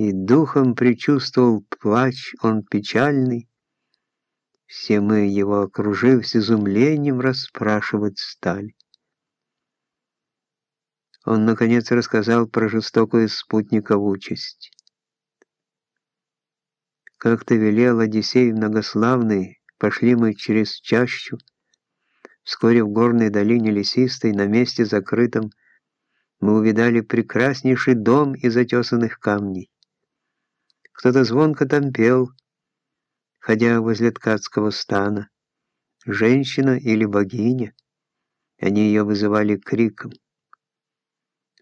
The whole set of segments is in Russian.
и духом предчувствовал плач он печальный. Все мы, его окружив, с изумлением расспрашивать стали. Он, наконец, рассказал про жестокую спутникову участь. Как ты велел, Одиссей многославный, пошли мы через чащу, Вскоре в горной долине лесистой, на месте закрытом, мы увидали прекраснейший дом из отесанных камней. Кто-то звонко там пел, ходя возле ткацкого стана. Женщина или богиня, они ее вызывали криком.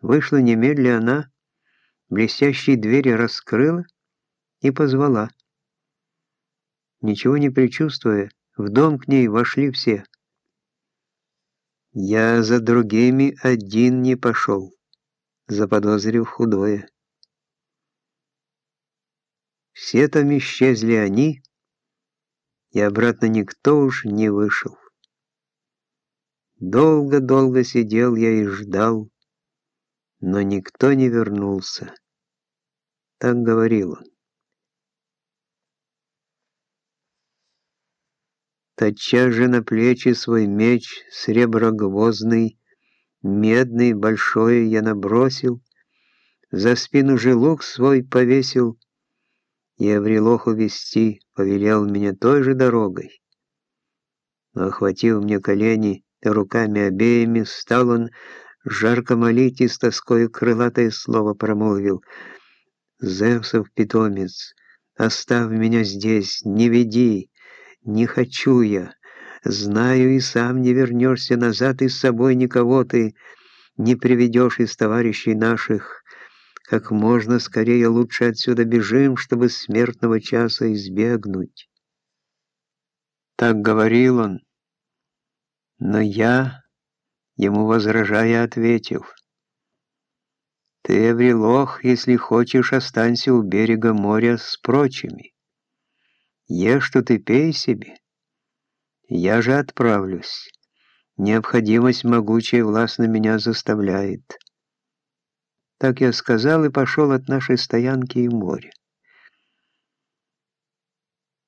Вышла немедля она, блестящие двери раскрыла и позвала. Ничего не предчувствуя, в дом к ней вошли все — я за другими один не пошел, заподозрив худое. Все там исчезли они, и обратно никто уж не вышел. Долго-долго сидел я и ждал, но никто не вернулся. Так говорил он. Тотчас же на плечи свой меч среброгвоздный, медный, большой я набросил, за спину же лук свой повесил, и Аврилоху вести повелел меня той же дорогой. Но, охватив мне колени, руками обеими, стал он жарко молить и с тоской крылатое слово промолвил. «Зевсов питомец, оставь меня здесь, не веди!» Не хочу я. Знаю, и сам не вернешься назад, и с собой никого ты не приведешь из товарищей наших. Как можно скорее лучше отсюда бежим, чтобы смертного часа избегнуть. Так говорил он. Но я, ему возражая, ответил. Ты, Эврилох, если хочешь, останься у берега моря с прочими. Ешь тут и пей себе. Я же отправлюсь. Необходимость могучая властно меня заставляет. Так я сказал и пошел от нашей стоянки и моря.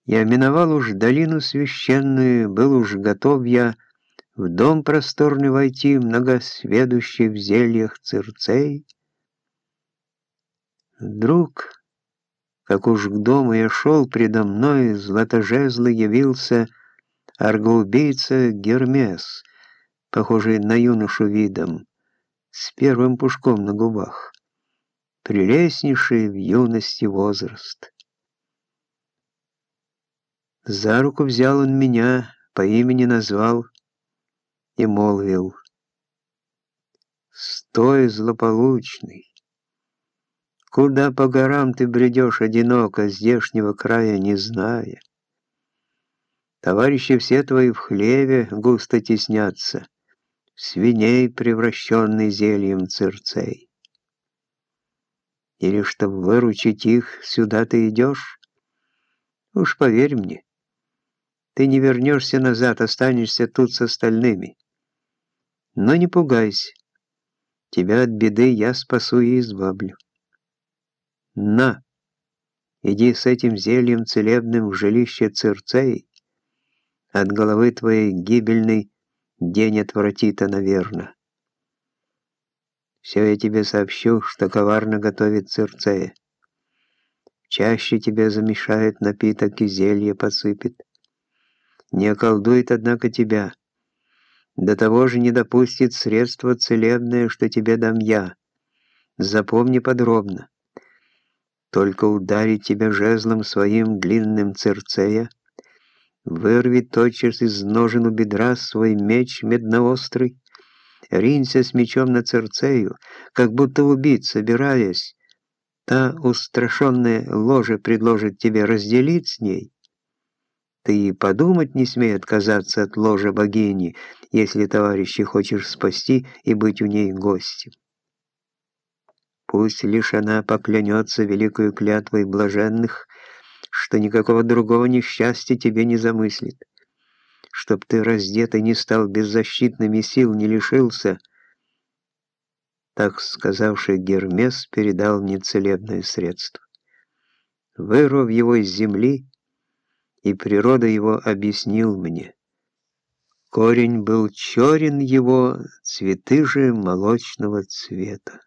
Я миновал уж долину священную, был уж готов я в дом просторный войти, многосведущий в зельях цирцей. Вдруг как уж к дому я шел, предо мной златожезлый явился аргоубийца Гермес, похожий на юношу видом, с первым пушком на губах, прелестнейший в юности возраст. За руку взял он меня, по имени назвал и молвил. «Стой, злополучный! Куда по горам ты бредешь одиноко, здешнего края не зная? Товарищи все твои в хлеве густо теснятся, свиней, превращенный зельем цирцей. Или, чтоб выручить их, сюда ты идешь? Уж поверь мне, ты не вернешься назад, останешься тут с остальными. Но не пугайся, тебя от беды я спасу и избавлю. На, иди с этим зельем целебным в жилище Цирцей, от головы твоей гибельной день отвратит наверно. Все я тебе сообщу, что коварно готовит Цирцея. Чаще тебе замешает напиток и зелье посыпет. Не околдует, однако, тебя. До того же не допустит средство целебное, что тебе дам я. Запомни подробно только ударить тебя жезлом своим длинным церцея, вырви тотчас из ножен у бедра свой меч медноострый, ринься с мечом на церцею, как будто убить собираясь, та устрашенная ложе предложит тебе разделить с ней. Ты и подумать не смей отказаться от ложа богини, если товарищи хочешь спасти и быть у ней гостем. Пусть лишь она поклянется великою клятвой блаженных, что никакого другого несчастья тебе не замыслит, чтоб ты раздетый не стал беззащитным и сил не лишился. Так сказавший Гермес передал мне целебное средство. вырвав его из земли, и природа его объяснил мне. Корень был черен его, цветы же молочного цвета.